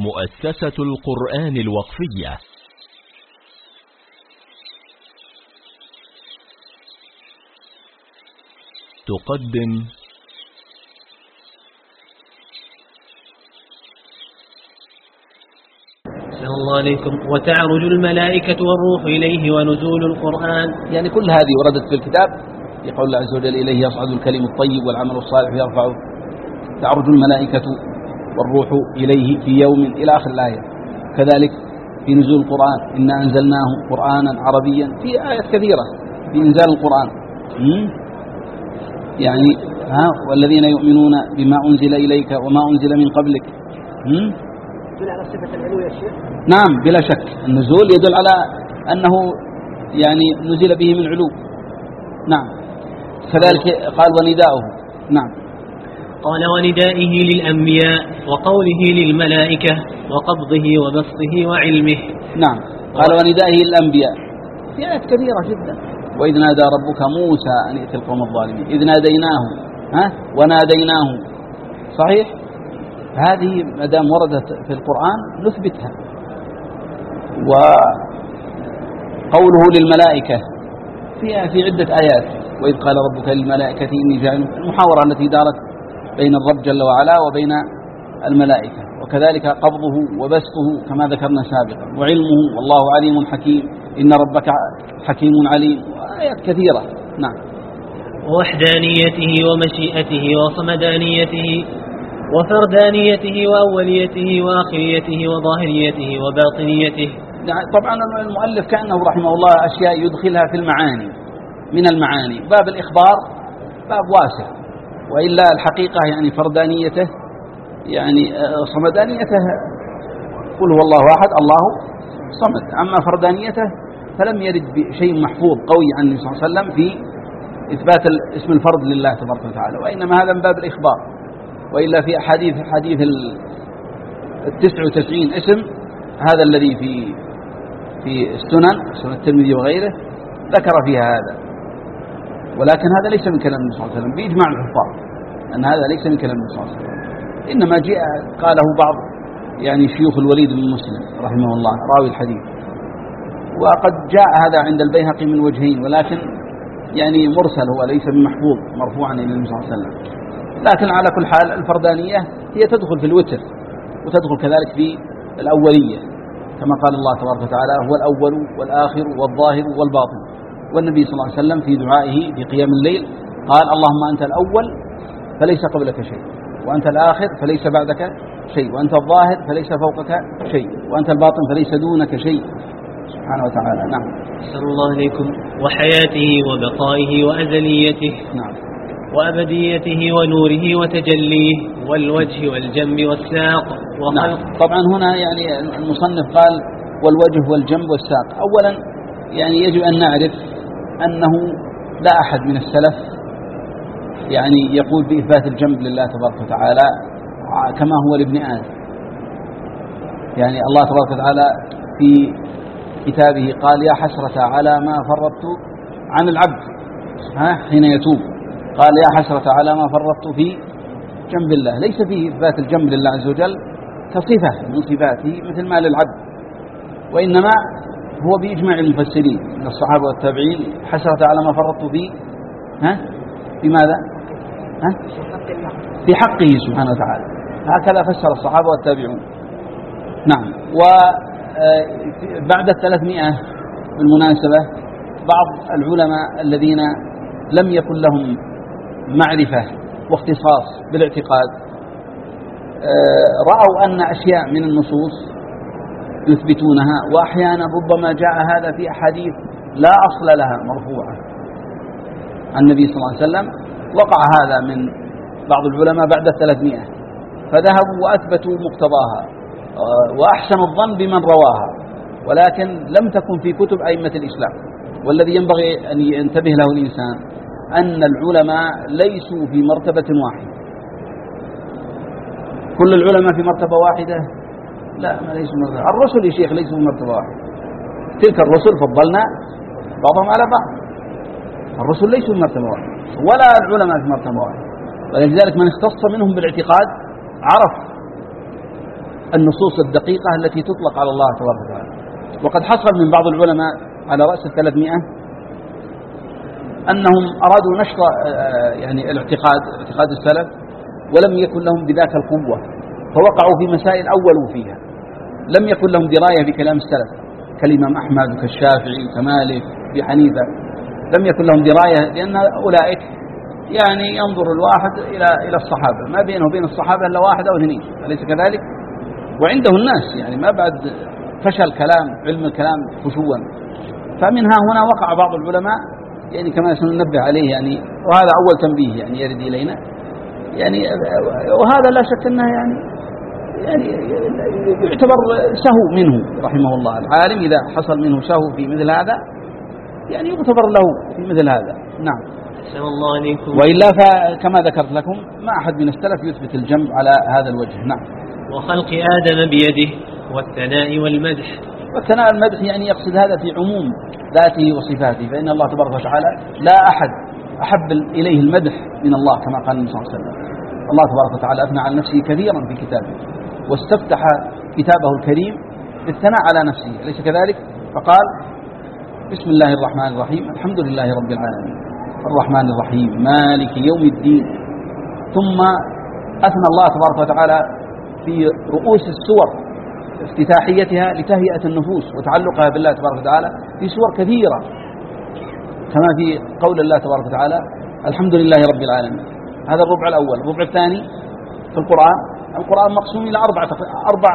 مؤسسة القرآن الوقفية. تقدم السلام الله عليكم. وتعرج الملائكة والروح إليه ونزول القرآن. يعني كل هذه وردت في الكتاب يقول الله عز وجل إليه يصعد الكلم الطيب والعمل الصالح يرفعه. تعرج الملائكة والروح إليه في يوم إلى آخر الآية. كذلك في نزول القرآن إنا أنزلناه قرآنا عربيا في آيات كثيرة في إنزال القرآن. يعني ها؟ والذين يؤمنون بما أنزل إليك وما أنزل من قبلك. يدل على صفة العلو يا شيخ. نعم بلا شك. النزول يدل على أنه يعني نزل به من علو. نعم. كذلك قال ونداؤه نعم. قال وندائه للأنبياء وقوله للملائكة وقبضه وبسطه وعلمه. نعم. قال وندائه للأنبياء. في آيات كثيرة جدا. وإذ نادى ربك موسى أن يأتي القوم الظالمين. إذ ناديناه ها؟ وناديناه. صحيح؟ هذه ما دام وردت في القرآن نثبتها. وقوله للملائكة فيها في عدة آيات. وإذ قال ربك للملائكة إني جاعل المحاورة التي دارت بين الرب جل وعلا وبين الملائكة. وكذلك قبضه وبسطه كما ذكرنا سابقا. وعلمه والله عليم حكيم. إن ربك حكيم عليم. وآيات كثيرة. نعم. ووحدانيته ومشيئته وصمدانيته وفردانيته وأوليته وآخريته وظاهريته وباطنيته. يعني طبعا المؤلف كأنه رحمه الله أشياء يدخلها في المعاني من المعاني. باب الإخبار باب واسع. وإلا الحقيقة يعني فردانيته يعني صمدانيته. قل هو الله واحد الله صمد. أما فردانيته فلم يرد بشيء محفوظ قوي عن النبي صلى الله عليه وسلم في إثبات اسم الفرد لله تبارك وتعالى وإنما هذا من باب الإخبار. وإلا في أحاديث حديث التسع وتسعين اسم هذا الذي في في السنن سنن الترمذي وغيره ذكر فيها هذا. ولكن هذا ليس من كلام النبي صلى الله عليه وسلم بإجماع الحفاظ أن هذا ليس من كلام النبي صلى الله عليه وسلم. إنما جاء قاله بعض يعني شيوخ الوليد بن مسلم رحمه الله راوي الحديث. وقد جاء هذا عند البيهقي من وجهين ولكن يعني مرسل هو ليس بمحفوظ مرفوعا إلى النبي صلى الله عليه وسلم. لكن على كل حال الفردانية هي تدخل في الوتر وتدخل كذلك في الأولية. كما قال الله تبارك وتعالى هو الأول والآخر والظاهر والباطن. والنبي صلى الله عليه وسلم في دعائه في قيام الليل قال اللهم أنت الأول فليس قبلك شيء وأنت الآخر فليس بعدك شيء وأنت الظاهر فليس فوقك شيء وأنت الباطن فليس دونك شيء. سبحانه وتعالى نعم. أحسن الله عليكم وحياته وبقائه وأزليته نعم. وأبديته ونوره وتجليه والوجه والجنب والساق وخلق. نعم. طبعا هنا يعني المصنف قال والوجه والجنب والساق. أولا يعني يجب أن نعرف أنه لا أحد من السلف يعني يقول بإثبات الجنب لله تبارك وتعالى كما هو لابن آدم. يعني الله تبارك وتعالى في كتابه قال يا حسرة على ما فرطت عن العبد. ها؟ حين يتوب. قال يا حسرة على ما فرطت في جنب الله. ليس فيه إثبات الجنب لله عز وجل كصفة من صفاته مثل ما للعبد وإنما هو بإجماع المفسرين. من الصحابة والتابعين. حسرة على ما فرطت في ها؟ في ماذا ها في حقه سبحانه وتعالى. هكذا فسر الصحابة والتابعون. نعم. وبعد الثلاثمائة بالمناسبة بعض العلماء الذين لم يكن لهم معرفة واختصاص بالاعتقاد رأوا أن أشياء من النصوص يثبتونها وأحيانا ربما جاء هذا في أحاديث لا أصل لها مرفوعة. النبي صلى الله عليه وسلم وقع هذا من بعض العلماء بعد الثلاثمائة. فذهبوا وأثبتوا مقتضاها وأحسنوا الظن بمن رواها ولكن لم تكن في كتب أئمة الإسلام. والذي ينبغي أن ينتبه له الإنسان أن العلماء ليسوا في مرتبة واحدة. كل العلماء في مرتبة واحدة لا ما ليسوا مرتبة الرسل يا شيخ ليسوا مرتبة واحدة تلك الرسل فضلنا بعضهم على بعض. الرسل ليسوا مرتبة واحدة ولا العلماء في مرتبة واحدة ولذلك من اختص منهم بالاعتقاد عرف النصوص الدقيقة التي تطلق على الله تبارك وتعالى. وقد حصل من بعض العلماء على رأس الثلاثمائة أنهم أرادوا نشر آه، يعني الاعتقاد اعتقاد السلف ولم يكن لهم بذاك القوة. فوقعوا في مسائل أولوا فيها. لم يكن لهم دراية بكلام السلف كالإمام أحمد وكالشافعي وكمالك بحنيفة. لم يكن لهم دراية لأن أولئك يعني ينظر الواحد إلى إلى الصحابة. ما بينه وبين الصحابة إلا واحد أو اثنين أليس كذلك؟ وعنده الناس يعني ما بعد فشل كلام علم الكلام فشوا فمنها هنا وقع بعض العلماء يعني كما سننبه عليه يعني وهذا أول تنبيه يعني يرد إلينا. يعني وهذا لا شك أنه يعني يعني يعتبر سهو منه رحمه الله. العالم إذا حصل منه سهو في مثل هذا يعني يعتبر له في مثل هذا. نعم. الله عليكم. وإلا فكما ذكرت لكم ما أحد من السلف يثبت الجمع على هذا الوجه. نعم. وخلق آدم بيده والثناء والمدح. والثناء المدح يعني يقصد هذا في عموم ذاته وصفاته فإن الله تبارك وتعالى لا أحد أحب إليه المدح من الله كما قال النبي صلى الله عليه وسلم. الله تبارك وتعالى أثنى على نفسه كثيرا في كتابه. واستفتح كتابه الكريم بالثناء على نفسه أليس كذلك؟ فقال بسم الله الرحمن الرحيم الحمد لله رب العالمين. الرحمن الرحيم مالك يوم الدين. ثم أثنى الله تبارك وتعالى في رؤوس السور افتتاحيتها لتهيئة النفوس وتعلقها بالله تبارك وتعالى في سور كثيرة. كما في قول الله تبارك وتعالى الحمد لله رب العالمين. هذا الربع الأول. الربع الثاني في القرآن القرآن مقسوم إلى أربع أربع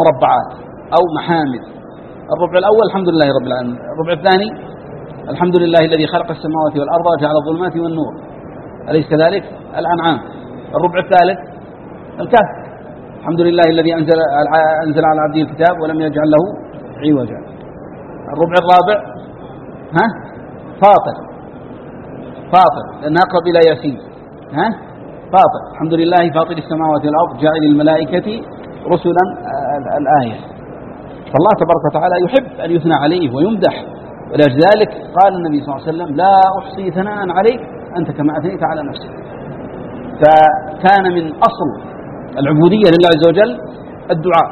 مربعات أو محامد. الربع الأول الحمد لله رب العالمين. الربع الثاني الحمد لله الذي خلق السماوات والأرض وجعل الظلمات والنور. أليس كذلك؟ الأنعام. الربع الثالث الكهف. الحمد لله الذي أنزل, أنزل على عبده الكتاب ولم يجعل له عوجا. الربع الرابع ها؟ فاطر. فاطر. لأنها إلى ياسين. ها؟ فاطر. الحمد لله فاطر السماوات والأرض جاعل الملائكة رسلا الآية. فالله تبارك وتعالى يحب أن يثنى عليه ويمدح. ولذلك قال النبي صلى الله عليه وسلم لا أحصي ثناء عليك أنت كما أثنيت على نفسك. فكان من أصل العبودية لله عز وجل الدعاء.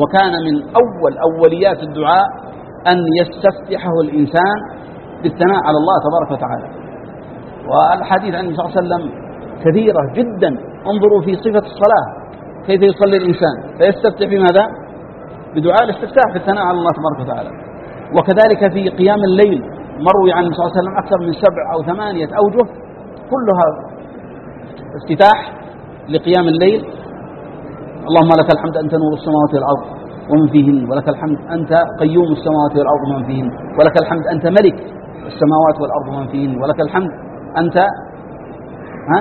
وكان من أول أوليات الدعاء أن يستفتحه الإنسان بالثناء على الله تبارك وتعالى. والحديث عن النبي صلى الله عليه وسلم كثيرة جدا. انظروا في صفة الصلاة. كيف يصلي الإنسان؟ فيستفتح بماذا؟ بدعاء الاستفتاح بالثناء على الله تبارك وتعالى. وكذلك في قيام الليل مروي عن النبي صلى الله عليه وسلم أكثر من سبع أو ثمانية أوجه كلها افتتاح لقيام الليل. اللهم لك الحمد أنت نور السماوات والأرض ومن فيهن ولك الحمد أنت قيوم السماوات والأرض ومن فيهن ولك الحمد أنت ملك السماوات والأرض ومن فيهن ولك الحمد أنت ها؟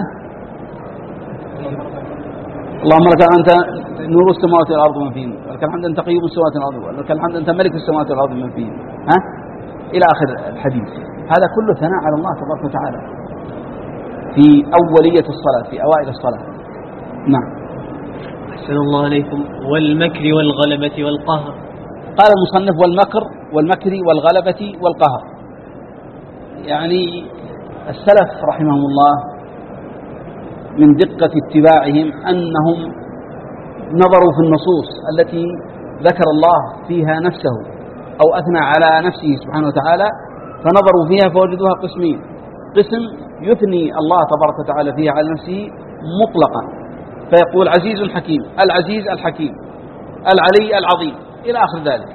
اللهم لك أنت نور السماوات والأرض ومن فيهن ولك الحمد أنت قيوم السماوات والأرض ولك الحمد أنت ملك السماوات والأرض ومن فيهن ها؟ إلى آخر الحديث. هذا كله ثناء على الله تبارك وتعالى. في أولية الصلاة في أوائل الصلاة. نعم. أحسن الله عليكم. والمكر والغلبة والقهر. قال المصنف والمكر والمكر والغلبة والقهر. يعني السلف رحمهم الله من دقة اتباعهم أنهم نظروا في النصوص التي ذكر الله فيها نفسه أو أثنى على نفسه سبحانه وتعالى فنظروا فيها فوجدوها قسمين. قسم يثني الله تبارك وتعالى فيها على نفسه مطلقا. فيقول عزيز حكيم العزيز الحكيم العلي العظيم إلى آخر ذلك.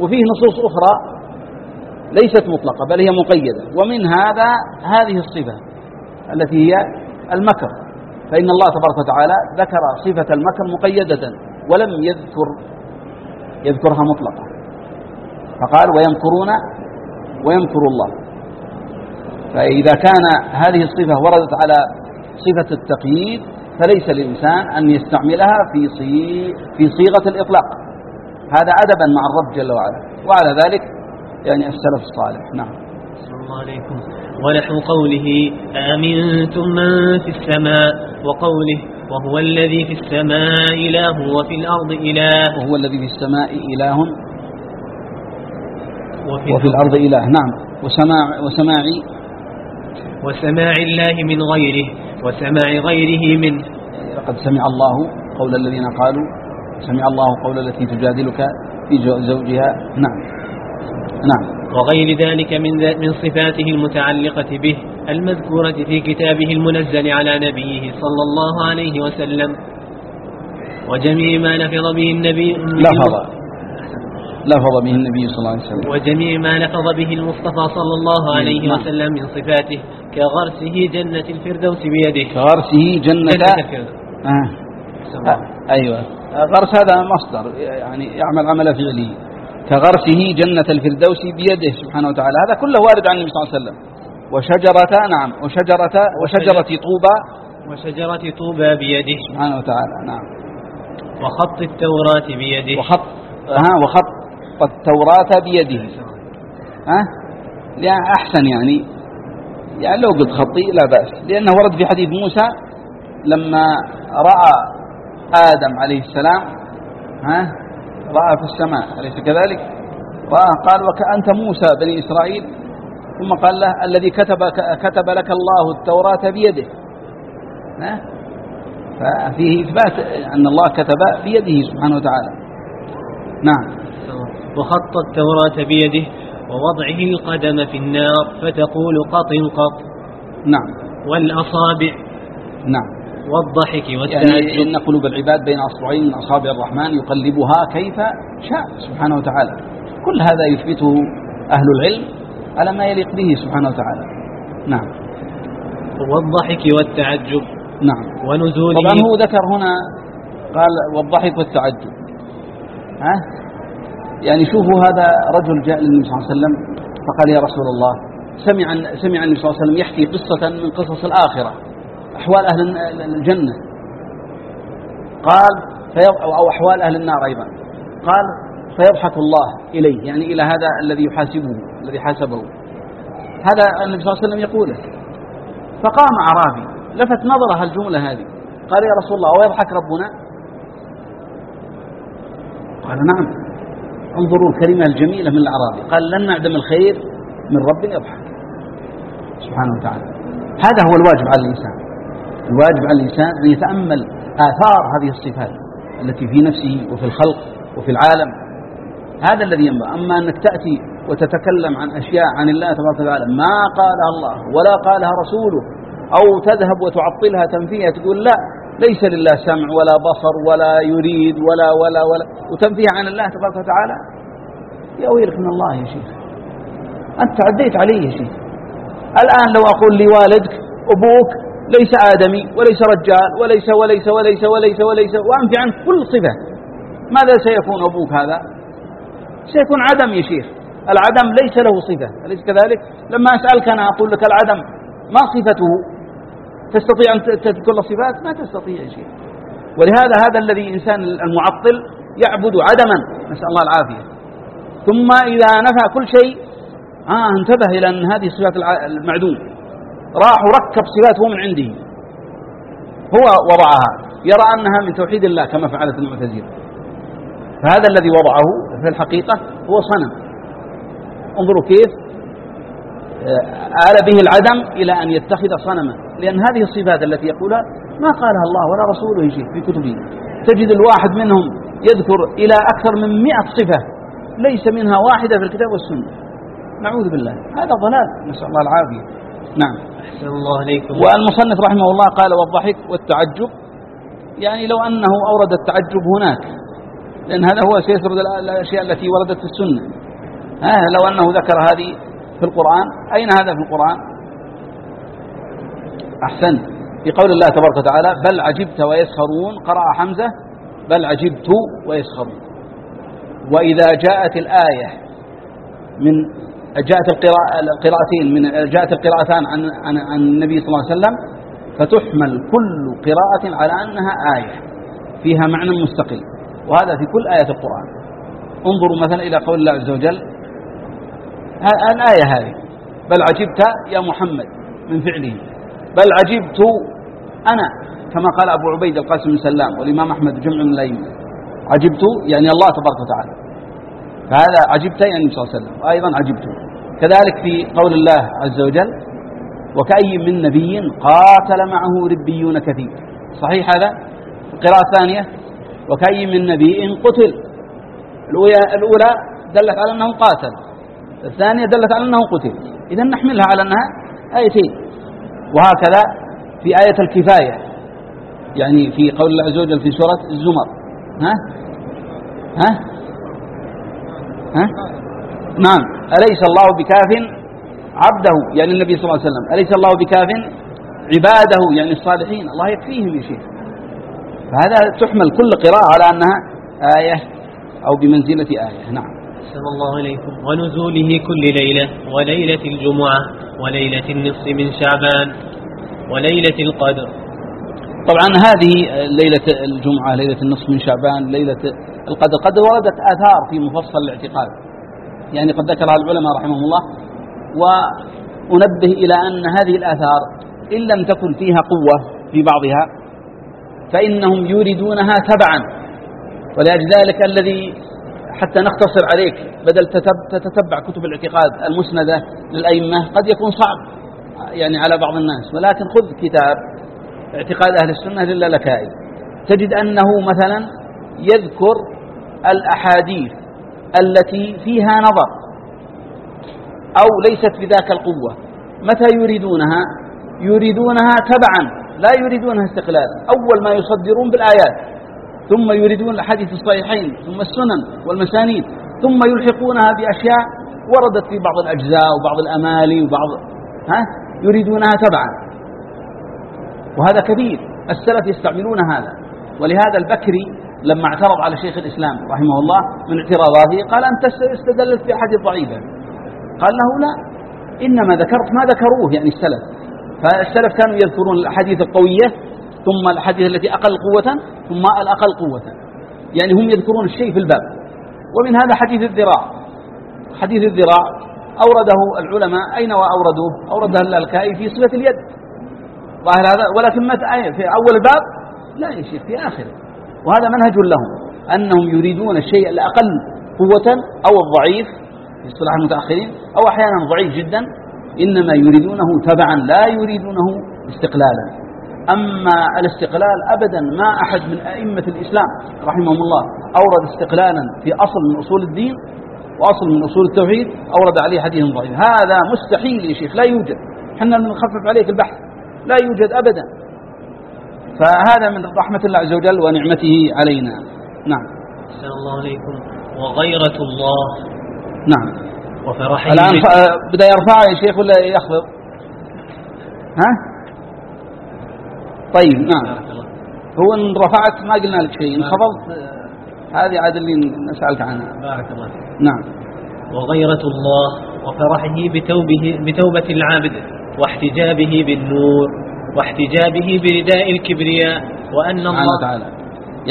وفيه نصوص أخرى ليست مطلقة بل هي مقيدة. ومن هذا هذه الصفة التي هي المكر. فإن الله تبارك وتعالى ذكر صفة المكر مقيدة ولم يذكر يذكرها مطلقة. فقال ويمكرون ويمكر الله. فإذا كان هذه الصفة وردت على صفة التقييد فليس للإنسان أن يستعملها في في صيغة الإطلاق. هذا أدبا مع الرب جل وعلا. وعلى ذلك يعني السلف الصالح. نعم. الله عليكم. ونحو قوله أأمنتم من في السماء؟ وقوله وهو الذي في السماء إله وفي الأرض إله. وهو الذي في السماء إله وفي, وفي الأرض. إله. نعم. وسماع وسماع وسماع الله من غيره وسماع غيره منه لقد سمع الله قول الذين قالوا سمع الله قول التي تجادلك في زوجها. نعم. نعم. وغير ذلك من من صفاته المتعلقة به المذكورة في كتابه المنزل على نبيه صلى الله عليه وسلم. وجميع ما لفظ به النبي لفظ لفظ به النبي صلى الله عليه وسلم. وجميع ما لفظ به المصطفى صلى الله عليه نعم. وسلم من صفاته كغرسه جنة الفردوس بيده. كغرسه جنة جنة الفردوس. آه. آه. أيوة. غرس هذا مصدر يعني يعمل عمل فعلي. كغرسه جنة الفردوس بيده سبحانه وتعالى. هذا كله وارد عن النبي صلى الله عليه وسلم. وشجرة نعم وشجرة وشجرة طوبى. وشجرة طوبى بيده. سبحانه وتعالى نعم. وخط التوراة بيده. وخط ها وخط التوراة بيده. ها؟ لأن أحسن يعني. يعني لو قلت خطي لا بأس. لأنه ورد في حديث موسى لما رأى آدم عليه السلام ها رأى في السماء أليس كذلك؟ رأى قال وكأنت موسى بني إسرائيل. ثم قال له الذي كتب كتب لك الله التوراة بيده. ها؟ ففيه إثبات أن الله كتب بيده سبحانه وتعالى. نعم. وخط التوراة بيده ووضعه القدم في النار فتقول قط قط. نعم. والأصابع. نعم. والضحك يعني والتعجب إن قلوب العباد بين أصبعين من أصابع الرحمن يقلبها كيف شاء سبحانه وتعالى. كل هذا يثبته أهل العلم على ما يليق به سبحانه وتعالى. نعم. والضحك والتعجب. نعم. ونزوله. طبعا هو ذكر هنا قال والضحك والتعجب. ها؟ يعني شوفوا هذا رجل جاء للنبي صلى الله عليه وسلم فقال يا رسول الله سمع سمع النبي صلى الله عليه وسلم يحكي قصة من قصص الآخرة. أحوال أهل الجنة. قال. أو أحوال أهل النار أيضا. قال فيضحك الله إليه يعني إلى هذا الذي يحاسبه الذي حاسبه. هذا النبي صلى الله عليه وسلم يقوله. فقام أعرابي لفت نظره الجملة هذه. قال يا رسول الله ويضحك ربنا؟ قال نعم. انظروا الكلمة الجميلة من الأعرابي. قال لن نعدم الخير من رب يضحك. سبحانه وتعالى. هذا هو الواجب على الإنسان. الواجب على الإنسان أن يتأمل آثار هذه الصفات التي في نفسه وفي الخلق وفي العالم. هذا الذي ينبغي. أما أنك تأتي وتتكلم عن أشياء عن الله تبارك وتعالى ما قالها الله ولا قالها رسوله أو تذهب وتعطلها تنفيها تقول لا ليس لله سمع ولا بصر ولا يريد ولا ولا ولا. وتنفيها عن الله تبارك وتعالى. يا ويلك من الله يا شيخ. أنت تعديت عليه يا شيخ. الآن لو أقول لوالدك أبوك ليس آدمي وليس رجال وليس وليس وليس وليس وليس وأنفي عنه كل صفة. ماذا سيكون أبوك هذا؟ سيكون عدم يا شيخ. العدم ليس له صفة. أليس كذلك؟ لما أسألك أنا أقول لك العدم ما صفته؟ تستطيع أن تذكر الصفات ما تستطيع يا شيخ. ولهذا هذا الذي إنسان المعطل يعبد عدما. نسأل الله العافية. ثم إذا نفى كل شيء آه انتبه إلى أن هذه صفات المعدوم. راح وركب صفات هو من عنده. هو وضعها. يرى أنها من توحيد الله كما فعلت المعتزلة. فهذا الذي وضعه في الحقيقة هو صنم. انظروا كيف آل به العدم إلى أن يتخذ صنما. لأن هذه الصفات التي يقولها ما قالها الله ولا رسوله شيء في كتبه. تجد الواحد منهم يذكر إلى أكثر من مئة صفة ليس منها واحدة في الكتاب والسنة. نعوذ بالله. هذا ضلال. نسأل الله العافية. نعم. أحسن الله عليكم والمصنف رحمه الله قال والضحك والتعجب يعني لو أنه أورد التعجب هناك لأن هذا هو سيسرد الأشياء التي وردت في السنة. آه لو أنه ذكر هذه في القرآن أين هذا في القرآن؟ أحسن. في قول الله تبارك وتعالى بل عجبت ويسخرون. قرأ حمزة بل عجبت ويسخرون. وإذا جاءت الآية من جاءت القراءة القراءتين من جاءت القراءتان عن عن عن النبي صلى الله عليه وسلم فتحمل كل قراءة على أنها آية فيها معنى مستقل وهذا في كل آية القرآن. انظروا مثلا إلى قول الله عز وجل الآية هذه بل عجبت يا محمد من فعله بل عجبت أنا كما قال أبو عبيد القاسم بن سلام والإمام أحمد جمع من الأئمة عجبت يعني الله تبارك وتعالى. فهذا عجبت يعني صلى الله عليه وسلم وأيضا عجبت كذلك في قول الله عز وجل وكأي من نبي قاتل معه ربيون كثير. صحيح هذا؟ القراءة الثانية وكأي من نبي قتل. الأولى دلت على أنه قاتل الثانية دلت على أنه قتل. إذا نحملها على أنها آيتين. وهكذا في آية الكفاية يعني في قول الله عز وجل في سورة الزمر. ها؟ ها؟ ها؟ نعم. أليس الله بكاف عبده؟ يعني النبي صلى الله عليه وسلم. أليس الله بكاف عباده؟ يعني الصالحين. الله يكفيهم يا شيخ. فهذا تحمل كل قراءة على أنها آية أو بمنزلة آية. نعم. أحسن الله إليكم. ونزوله كل ليلة وليلة الجمعة وليلة النصف من شعبان وليلة القدر. طبعا هذه ليلة الجمعة ليلة النصف من شعبان ليلة القدر. قد وردت آثار في مفصل الاعتقاد. يعني قد ذكرها العلماء رحمهم الله وأنبه إلى أن هذه الآثار إن لم تكن فيها قوة في بعضها فإنهم يريدونها تبعا. ولأجل ذلك الذي حتى نختصر عليك بدل تتبع كتب الاعتقاد المسندة للأئمة قد يكون صعب يعني على بعض الناس. ولكن خذ كتاب اعتقاد أهل السنة للالكائي تجد أنه مثلا يذكر الأحاديث التي فيها نظر أو ليست بذاك القوة. متى يريدونها؟ يريدونها تبعا لا يريدونها استقلالا أول ما يصدرون بالآيات ثم يريدون الحديث الصحيحين ثم السنن والمسانيد ثم يلحقونها بأشياء وردت في بعض الأجزاء وبعض الأمالي وبعض ها؟ يريدونها تبعا. وهذا كبير. السلف يستعملون هذا. ولهذا البكري لما اعترض على شيخ الإسلام رحمه الله من اعتراضاته قال أنت استدلت في أحاديث ضعيفة قال له لا إنما ذكرت ما ذكروه يعني السلف. فالسلف كانوا يذكرون الأحاديث القوية ثم الأحاديث التي أقل قوة ثم الأقل قوة. يعني هم يذكرون الشيء في الباب. ومن هذا حديث الذراع. حديث الذراع أورده العلماء. أين وأوردوه أورده اللالكائي في صفة اليد. ظاهر هذا ولكن متى في أول الباب لا يا شيخ في آخره. وهذا منهج لهم أنهم يريدون الشيء الأقل قوة أو الضعيف في اصطلاح المتأخرين أو أحيانا ضعيف جدا إنما يريدونه تبعا لا يريدونه استقلالا. أما الاستقلال أبدا ما أحد من أئمة الإسلام رحمهم الله أورد استقلالا في أصل من أصول الدين وأصل من أصول التوحيد أورد عليه حديث ضعيف. هذا مستحيل يا شيخ لا يوجد. حنا نخفف عليك البحث لا يوجد أبدا. فهذا من رحمة الله عز وجل ونعمته علينا. نعم. الله عليكم. وغيرة الله. نعم. وفرحه الآن بدأ يرفع يا شيخ ولا يخفض؟ ها؟ طيب نعم. هو إن رفعت ما قلنا لك شيء إن خفضت هذه عاد اللي نسألك عنها. بارك الله نعم. وغيرة الله. وفرحه بتوبه بتوبة العابد واحتجابه بالنور. واحتجابه برداء الكبرياء وأن الله تعالى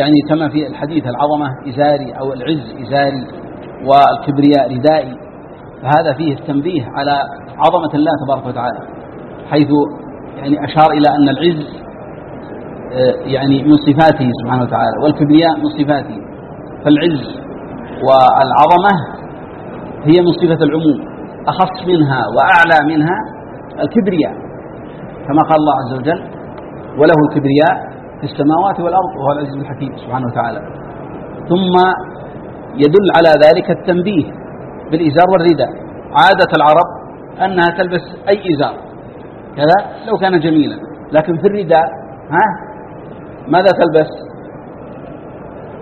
يعني كما في الحديث العظمة إزاري أو العز إزاري والكبرياء ردائي فهذا فيه التنبيه على عظمة الله تبارك وتعالى حيث يعني أشار إلى أن العز آه، يعني من صفاته سبحانه وتعالى والكبرياء من صفاته فالعز والعظمة هي من صفة العموم أخص منها وأعلى منها الكبرياء. كما قال الله عز وجل وله الكبرياء في السماوات والأرض وهو العزيز الحكيم سبحانه وتعالى. ثم يدل على ذلك التنبيه بالإزار والرداء. عادة العرب أنها تلبس أي إزار. كذا لو كان جميلا. لكن في الرداء ها؟ ماذا تلبس؟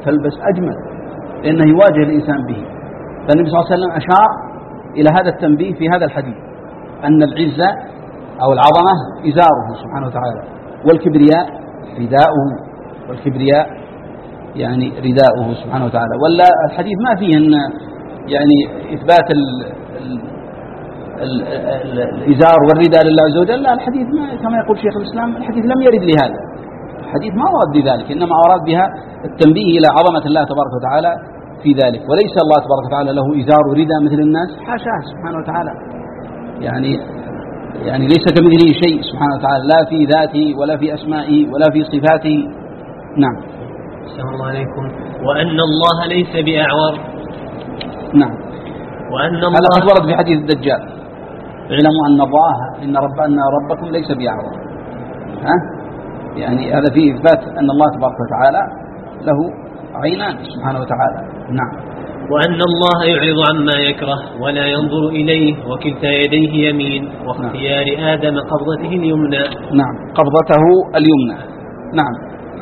تلبس أجمل. لأنه يواجه الإنسان به. فالنبي صلى الله عليه وسلم أشار إلى هذا التنبيه في هذا الحديث. أن العزة أو العظمة إزاره سبحانه وتعالى. والكبرياء رداؤه والكبرياء يعني رداؤه سبحانه وتعالى. ولا الحديث ما فيه أن يعني إثبات ال ال ال الإزار والرداء لله عز وجل. لا الحديث ما كما يقول شيخ الإسلام الحديث لم يرد لهذا. الحديث ما ورد بذلك إنما أراد بها التنبيه إلى عظمة الله تبارك وتعالى في ذلك. وليس الله تبارك وتعالى له إزار ورداء مثل الناس. حاشاه سبحانه وتعالى. يعني يعني ليس كمثله شيء سبحانه وتعالى لا في ذاته ولا في أسمائه ولا في صفاته. نعم. أحسن الله عليكم. وأن الله ليس بأعور. نعم. وأن الله هذا قد ورد في حديث الدجال. اعلموا أن الله إن رب أن ربكم ليس بأعور. ها؟ يعني هذا فيه إثبات أن الله تبارك وتعالى له عينان سبحانه وتعالى. نعم. وأن الله يعرض عما يكره ولا ينظر إليه وكلتا يديه يمين واختيار آدم قبضته اليمنى. نعم. قبضته اليمنى. نعم.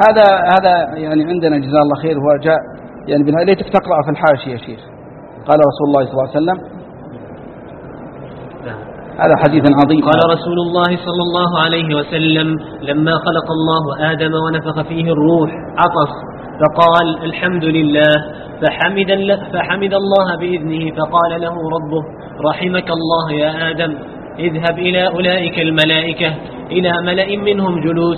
هذا هذا يعني عندنا جزاه الله خير هو جاء يعني بنا ليتك تقرأ في الحاشية يا شيخ. قال رسول الله صلى الله عليه وسلم. هذا حديث عظيم. قال رسول الله صلى الله عليه وسلم لما خلق الله آدم ونفخ فيه الروح عطس. فقال الحمد لله فحمد, فحمد الله بإذنه فقال له ربه رحمك الله يا آدم اذهب إلى أولئك الملائكة إلى ملأ منهم جلوس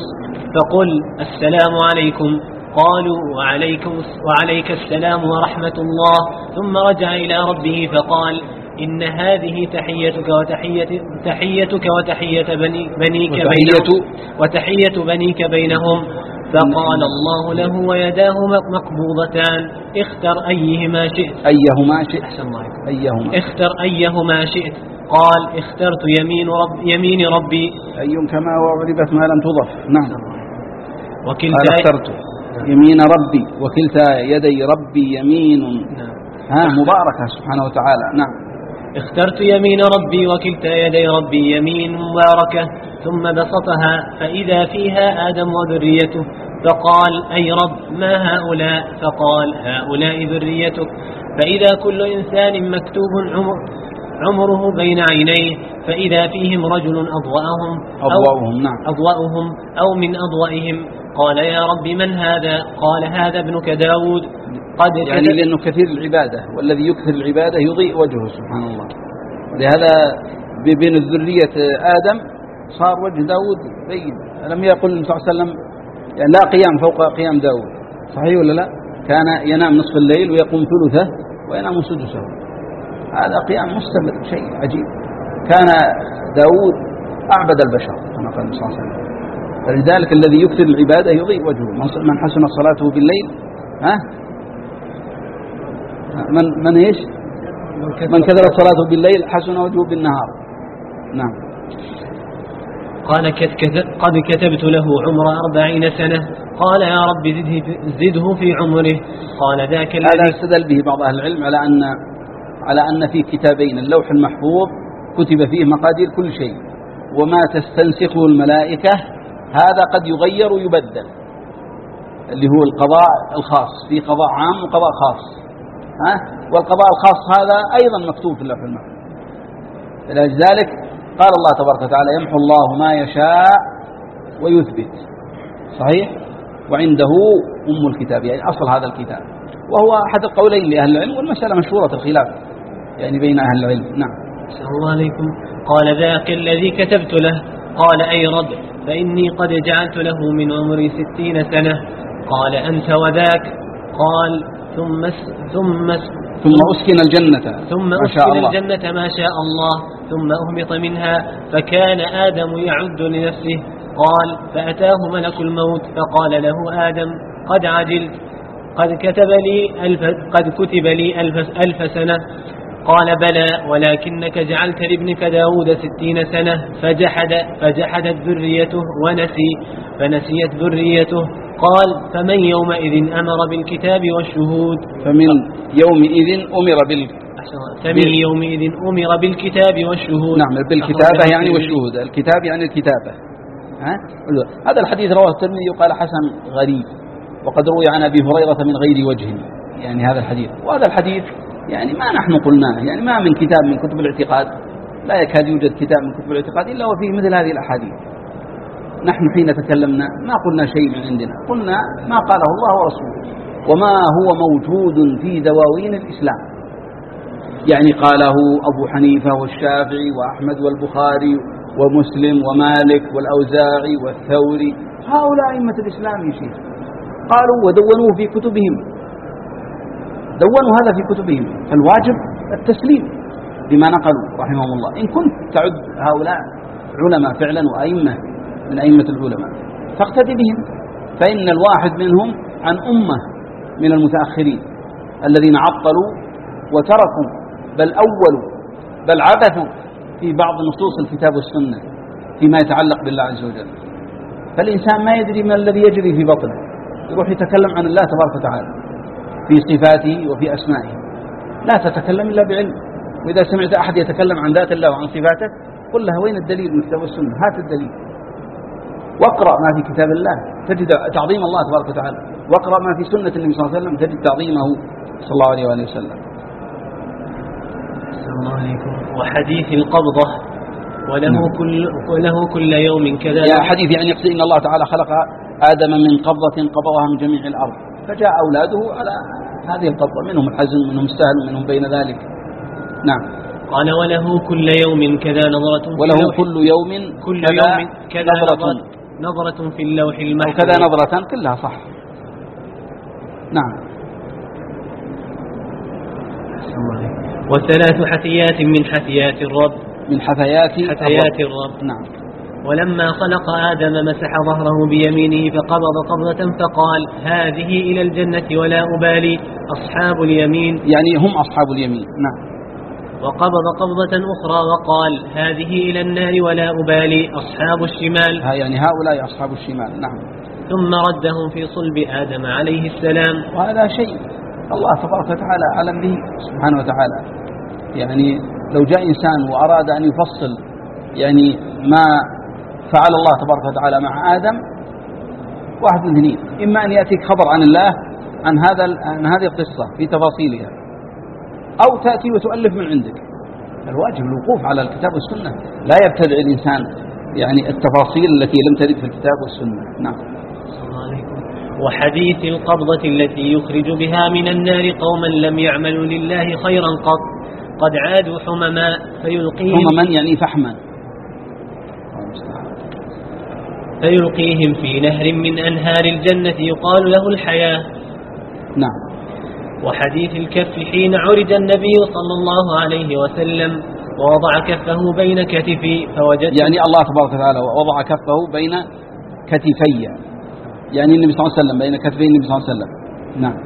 فقل السلام عليكم قالوا وعليكم وعليك السلام ورحمة الله ثم رجع إلى ربه فقال إن هذه تحيتك وتحية تحيتك وتحية بني بنيك بينهم وتحية بنيك بينهم فقال الله له ويداه مقبوضتان. اختر أيهما شئت. أيهما شئت؟ أحسن الله أيهما اختر أيهما شئت. قال اخترت يمين رب يمين ربي. أي كما وعربت ما لم تضف. نعم. وكلتا قال اخترت يمين ربي. وكلتا يدي ربي يمين. نعم. ها مباركة سبحانه وتعالى. نعم. اخترت يمين ربي وكلتا يدي ربي يمين مباركة ثم بسطها فإذا فيها آدم وذريته. فقال أي رب ما هؤلاء؟ فقال هؤلاء ذريتك. فإذا كل إنسان مكتوب عمر عمره بين عينيه فإذا فيهم رجل أضوأهم أضوأهم نعم. أضوأهم أو من أضوئهم قال يا رب من هذا؟ قال هذا ابنك داود. قد يعني لأنه كثير العبادة والذي يكثر العبادة يضيء وجهه سبحان الله. لهذا بين الذرية آدم صار وجه داود بين لم يقل صلى الله عليه وسلم يعني لا قيام فوق قيام داود. صحيح ولا لا؟ كان ينام نصف الليل ويقوم ثلثه وينام سدسه. هذا قيام مستمر شيء عجيب. كان داود أعبد البشر كما قال النبي صلى الله عليه وسلم. فلذلك الذي يكثر العبادة يضيء وجهه. من حسن صلاته بالليل ها؟ من من إيش؟ من كثر الصلاة بالليل حسن وجهه بالنهار. نعم. قال قد كتبت له عمر أربعين سنة. قال يا رب زده في عمره. قال ذاك الذي هذا استدل به بعض أهل العلم على أن على أن في كتابين اللوح المحفوظ كتب فيه مقادير كل شيء. وما تستنسخه الملائكة هذا قد يغير ويبدل. اللي هو القضاء الخاص. في قضاء عام وقضاء خاص. ها؟ والقضاء الخاص هذا أيضا مكتوب في اللوح المحفوظ. لذلك قال الله تبارك وتعالى يمحو الله ما يشاء ويثبت. صحيح؟ وعنده أم الكتاب يعني أصل هذا الكتاب. وهو أحد القولين لأهل العلم والمسألة مشهورة الخلاف يعني بين أهل العلم. نعم. الله عليكم. قال ذاك الذي كتبت له. قال أي رب فإني قد جعلت له من عمري ستين سنة. قال أنت وذاك. قال ثم ثم ثم أسكن الجنة. ثم أسكن الجنة ما شاء الله. ثم أهبط منها. فكان آدم يعد لنفسه. قال فأتاه ملك الموت. فقال له آدم قد عجلت. قد كتب لي ألف قد كتب لي ألف, ألف سنة. قال بلى ولكنك جعلت لابنك داود ستين سنة. فجحد فجحدت ذريته ونسي فنسيت ذريته. قال فمن يومئذ أمر بالكتاب والشهود؟ فمن يومئذ أمر بال فمن يومئذ أمر بالكتاب والشهود. نعم بالكتابة يعني والشهود. الكتاب يعني الكتابة. ها؟ هذا الحديث رواه الترمذي وقال حسن غريب وقد روي عن أبي هريرة من غير وجه. يعني هذا الحديث. وهذا الحديث يعني ما نحن قلناه. يعني ما من كتاب من كتب الاعتقاد. لا يكاد يوجد كتاب من كتب الاعتقاد إلا وفيه مثل هذه الأحاديث. نحن حين تكلمنا ما قلنا شيء من عندنا. قلنا ما قاله الله ورسوله. وما هو موجود في دواوين الإسلام. يعني قاله أبو حنيفة والشافعي وأحمد والبخاري ومسلم ومالك والأوزاعي والثوري. هؤلاء أئمة الإسلام يا شيخ قالوا ودونوه في كتبهم. دونوا هذا في كتبهم. فالواجب التسليم بما نقلوا رحمهم الله. إن كنت تعد هؤلاء علماء فعلا وأئمة من أئمة العلماء. فاقتدي بهم. فإن الواحد منهم عن أمة من المتأخرين الذين عطلوا وتركوا بل أولوا بل عبثوا في بعض نصوص الكتاب والسنة فيما يتعلق بالله عز وجل. فالإنسان ما يدري ما الذي يجري في بطنه. يروح يتكلم عن الله تبارك وتعالى في صفاته وفي أسمائه. لا تتكلم إلا بعلم. وإذا سمعت أحد يتكلم عن ذات الله وعن صفاته قل له وين الدليل من الكتاب والسنة؟ هات الدليل. واقرأ ما في كتاب الله تجد تعظيم الله تبارك وتعالى. واقرأ ما في سنة النبي صلى الله عليه وسلم تجد تعظيمه صلى الله عليه وآله وسلم. الله عليكم. وحديث القبضة وله نعم. كل وله كل يوم كذا يا حديث يعني يقصد إن الله تعالى خلق آدم من قبضة قبضها من جميع الأرض. فجاء أولاده على هذه القبضة منهم الحزن منهم السهل منهم بين ذلك. نعم. قال وله كل يوم كذا نظرة وله كل يوم كل يوم كذا نظرة. نظرة, في اللوح المحفوظ. كذا نظرة كلها صح. نعم. وثلاث حثيات من حثيات الرب. من حثيات حثيات الرب. الرب. نعم. ولما خلق آدم مسح ظهره بيمينه فقبض قبضة فقال هذه إلى الجنة ولا أبالي أصحاب اليمين. يعني هم أصحاب اليمين. نعم. وقبض قبضة أخرى وقال هذه إلى النار ولا أبالي أصحاب الشمال. ها يعني هؤلاء أصحاب الشمال. نعم. ثم ردهم في صلب آدم عليه السلام. وهذا شيء الله تبارك وتعالى أعلم به سبحانه وتعالى. يعني لو جاء إنسان وأراد أن يفصل يعني ما فعل الله تبارك وتعالى مع آدم واحد من اثنين. إما أن يأتيك خبر عن الله عن هذا عن هذه القصة في تفاصيلها. أو تأتي وتؤلف من عندك. الواجب الوقوف على الكتاب والسنة. لا يبتدع الإنسان يعني التفاصيل التي لم ترد في الكتاب والسنة. نعم. وحديث القبضة التي يخرج بها من النار قوما لم يعملوا لله خيرا قط. قد عادوا حمما فيلقيهم, هم من يعني فحما. فيلقيهم في نهر من أنهار الجنة يقال له الحياة. نعم. وحديث الكف حين عرج النبي صلى الله عليه وسلم ووضع كفه بين كتفي فوجدت يعني الله تبارك وتعالى وضع كفه بين كتفي. يعني النبي صلى الله عليه وسلم بين كتفي النبي صلى الله عليه وسلم. نعم.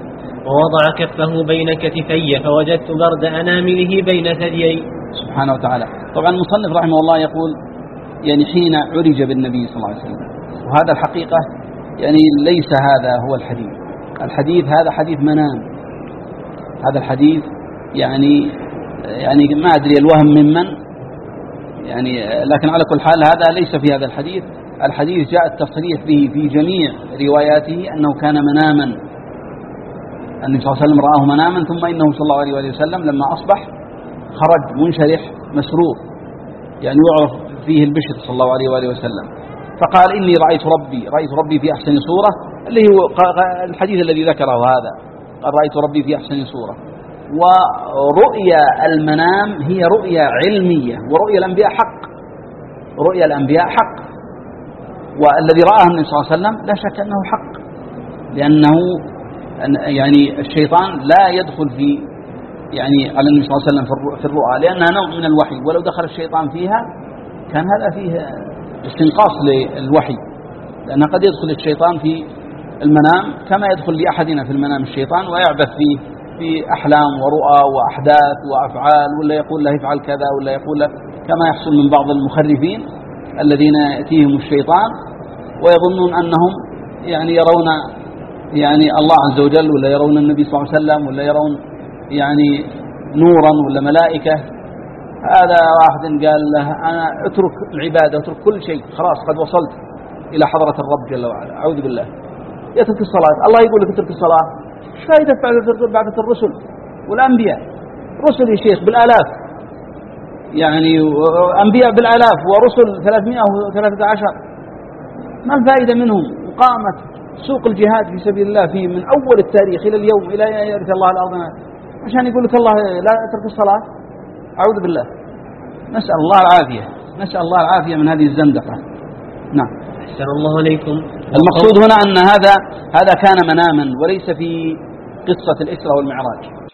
ووضع كفه بين كتفي فوجدت برد أنامله بين ثديي. سبحانه وتعالى. طبعا المصنف رحمه الله يقول يعني حين عرج بالنبي صلى الله عليه وسلم. وهذا الحقيقة يعني ليس هذا هو الحديث. الحديث هذا حديث منام. هذا الحديث يعني يعني ما أدري الوهم ممن يعني لكن على كل حال هذا ليس في هذا الحديث. الحديث جاء التصريح به في جميع رواياته أنه كان مناما. النبي صلى الله عليه وسلم رآه مناما ثم إنه صلى الله عليه وسلم لما أصبح خرج منشرح مسرور يعني يعرف فيه البشر صلى الله عليه وسلم. فقال إني رأيت ربي رأيت ربي في أحسن صورة اللي هو الحديث الذي ذكره هذا. قال رأيت ربي في أحسن صورة. ورؤيا المنام هي رؤيا علمية ورؤيا الأنبياء حق. رؤيا الأنبياء حق. والذي رآه النبي صلى الله عليه وسلم لا شك أنه حق. لأنه أن- يعني الشيطان لا يدخل في يعني على النبي صلى الله عليه وسلم في الرؤ- في الرؤى لأنها نوع من الوحي. ولو دخل الشيطان فيها كان هذا فيه استنقاص للوحي. لأن قد يدخل الشيطان في المنام كما يدخل لأحدنا في المنام الشيطان ويعبث فيه في أحلام ورؤى وأحداث وأفعال ولا يقول له افعل كذا ولا يقول له كما يحصل من بعض المخرفين الذين يأتيهم الشيطان ويظنون أنهم يعني يرون يعني الله عز وجل ولا يرون النبي صلى الله عليه وسلم ولا يرون يعني نورا ولا ملائكة. هذا واحد قال له أنا اترك العبادة اترك كل شيء خلاص قد وصلت إلى حضرة الرب جل وعلا. أعوذ بالله. يترك الصلاة. الله يقول لك اترك الصلاة. إيش فائدة بعد الرسل والأنبياء؟ رسل يا شيخ بالآلاف. يعني أنبياء بالآلاف ورسل 313 ما الفائدة منهم؟ وقامت سوق الجهاد في سبيل الله في من أول التاريخ إلى اليوم إلى أن يرث الله الأرض. عشان يقول لك الله لا أترك الصلاة. أعوذ بالله. نسأل الله العافية. نسأل الله العافية من هذه الزندقة. نعم. أحسن الله عليكم. المقصود هنا أن هذا هذا كان مناما وليس في قصة الإسرة والمعراج.